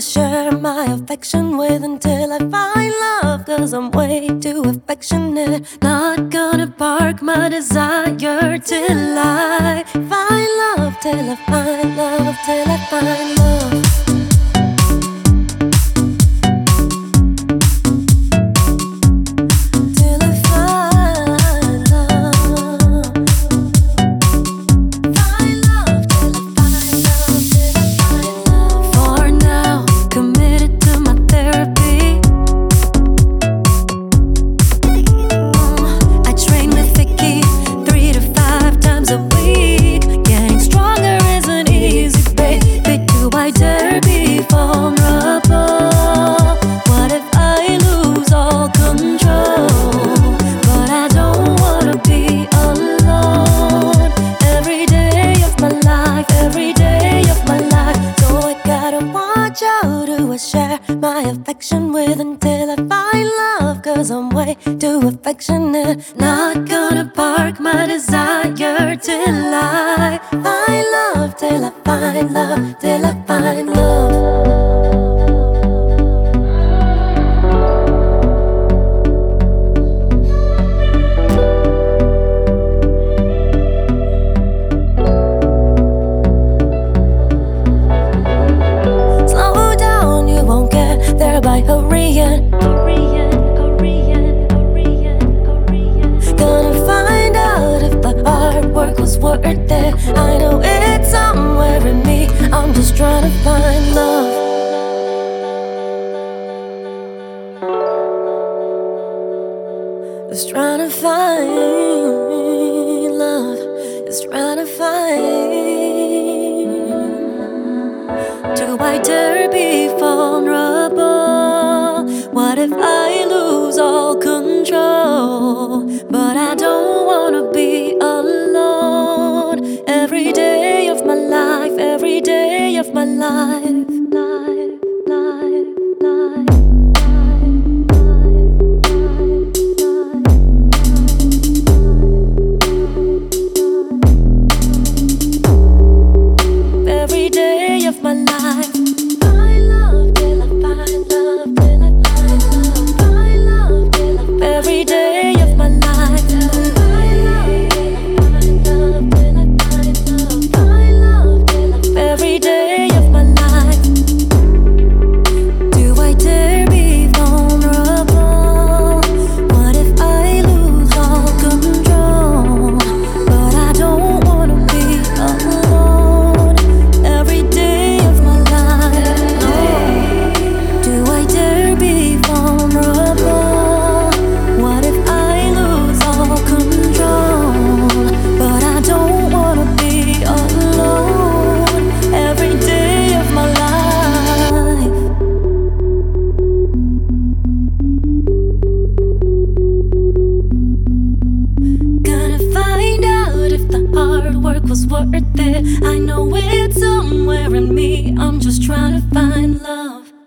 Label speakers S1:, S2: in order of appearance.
S1: Share my affection with until I find love. Cause I'm way too affectionate. Not gonna park my desire till I find love, till I find love, till I find love. my child I share my affection with until I find love. Cause I'm way too affectionate. Not gonna park my desire till I. I dare be vulnerable? What if I lose all control? But I don't wanna be alone. Every day of my life, every day of my life. was worth it. I know it's somewhere in me. I'm just trying to find love.